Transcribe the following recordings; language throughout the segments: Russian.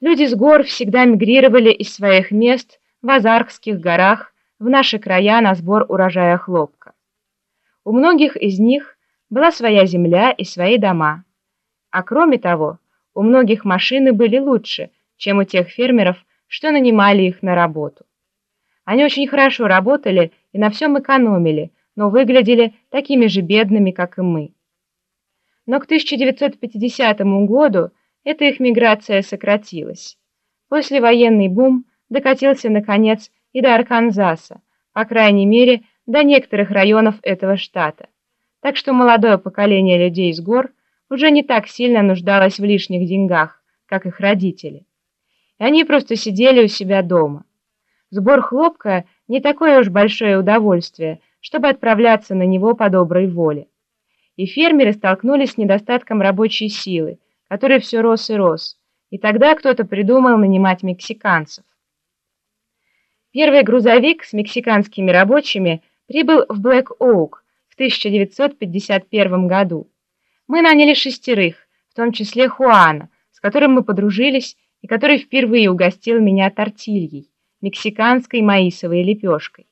Люди с гор всегда мигрировали из своих мест в Азархских горах в наши края на сбор урожая хлопка. У многих из них была своя земля и свои дома. А кроме того, у многих машины были лучше, чем у тех фермеров, что нанимали их на работу. Они очень хорошо работали и на всем экономили, но выглядели такими же бедными, как и мы. Но к 1950 году эта их миграция сократилась. Послевоенный бум докатился, наконец, и до Арканзаса, по крайней мере, до некоторых районов этого штата. Так что молодое поколение людей с гор уже не так сильно нуждалось в лишних деньгах, как их родители. И они просто сидели у себя дома. Сбор хлопка не такое уж большое удовольствие, чтобы отправляться на него по доброй воле. И фермеры столкнулись с недостатком рабочей силы, который все рос и рос, и тогда кто-то придумал нанимать мексиканцев. Первый грузовик с мексиканскими рабочими прибыл в Блэк-Оук в 1951 году. Мы наняли шестерых, в том числе Хуана, с которым мы подружились и который впервые угостил меня тортильей, мексиканской маисовой лепешкой.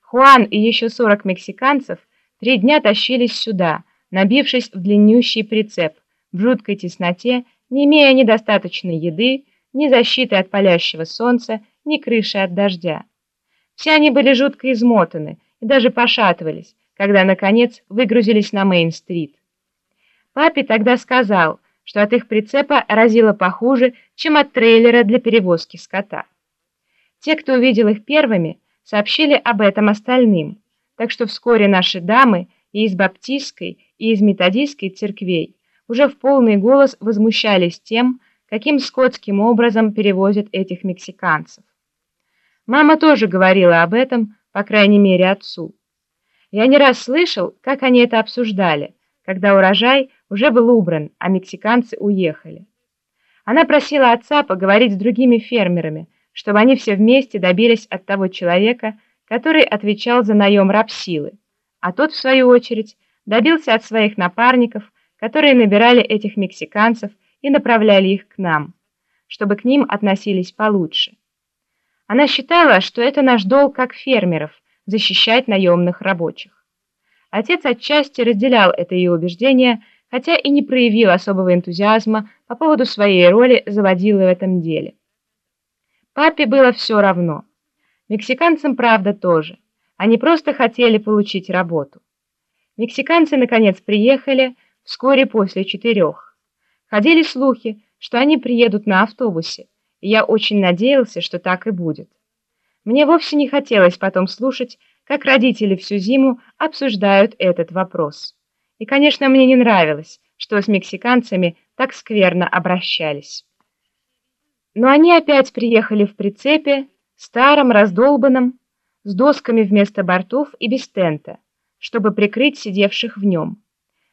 Хуан и еще 40 мексиканцев три дня тащились сюда, набившись в длиннющий прицеп, в жуткой тесноте, не имея ни достаточной еды, ни защиты от палящего солнца, ни крыши от дождя. Все они были жутко измотаны и даже пошатывались, когда, наконец, выгрузились на Мейн-стрит. Папе тогда сказал, что от их прицепа разило похуже, чем от трейлера для перевозки скота. Те, кто увидел их первыми, сообщили об этом остальным, так что вскоре наши дамы и из баптистской, и из методистской церквей уже в полный голос возмущались тем, каким скотским образом перевозят этих мексиканцев. Мама тоже говорила об этом, по крайней мере, отцу. Я не раз слышал, как они это обсуждали, когда урожай уже был убран, а мексиканцы уехали. Она просила отца поговорить с другими фермерами, чтобы они все вместе добились от того человека, который отвечал за наем рабсилы, а тот, в свою очередь, добился от своих напарников, которые набирали этих мексиканцев и направляли их к нам, чтобы к ним относились получше. Она считала, что это наш долг как фермеров – защищать наемных рабочих. Отец отчасти разделял это ее убеждение, хотя и не проявил особого энтузиазма по поводу своей роли заводилы в этом деле. Папе было все равно. Мексиканцам, правда, тоже. Они просто хотели получить работу. Мексиканцы, наконец, приехали вскоре после четырех. Ходили слухи, что они приедут на автобусе, и я очень надеялся, что так и будет. Мне вовсе не хотелось потом слушать, как родители всю зиму обсуждают этот вопрос. И, конечно, мне не нравилось, что с мексиканцами так скверно обращались. Но они опять приехали в прицепе, старом, раздолбанном, с досками вместо бортов и без тента чтобы прикрыть сидевших в нем.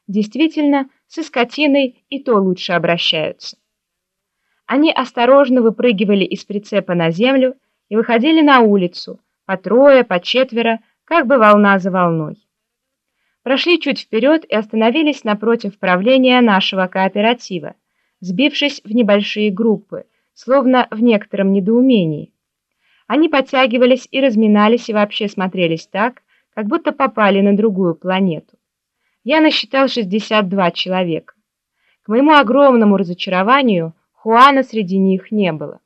Действительно, со скотиной и то лучше обращаются. Они осторожно выпрыгивали из прицепа на землю и выходили на улицу, по трое, по четверо, как бы волна за волной. Прошли чуть вперед и остановились напротив правления нашего кооператива, сбившись в небольшие группы, словно в некотором недоумении. Они подтягивались и разминались и вообще смотрелись так, как будто попали на другую планету. Я насчитал 62 человека. К моему огромному разочарованию Хуана среди них не было.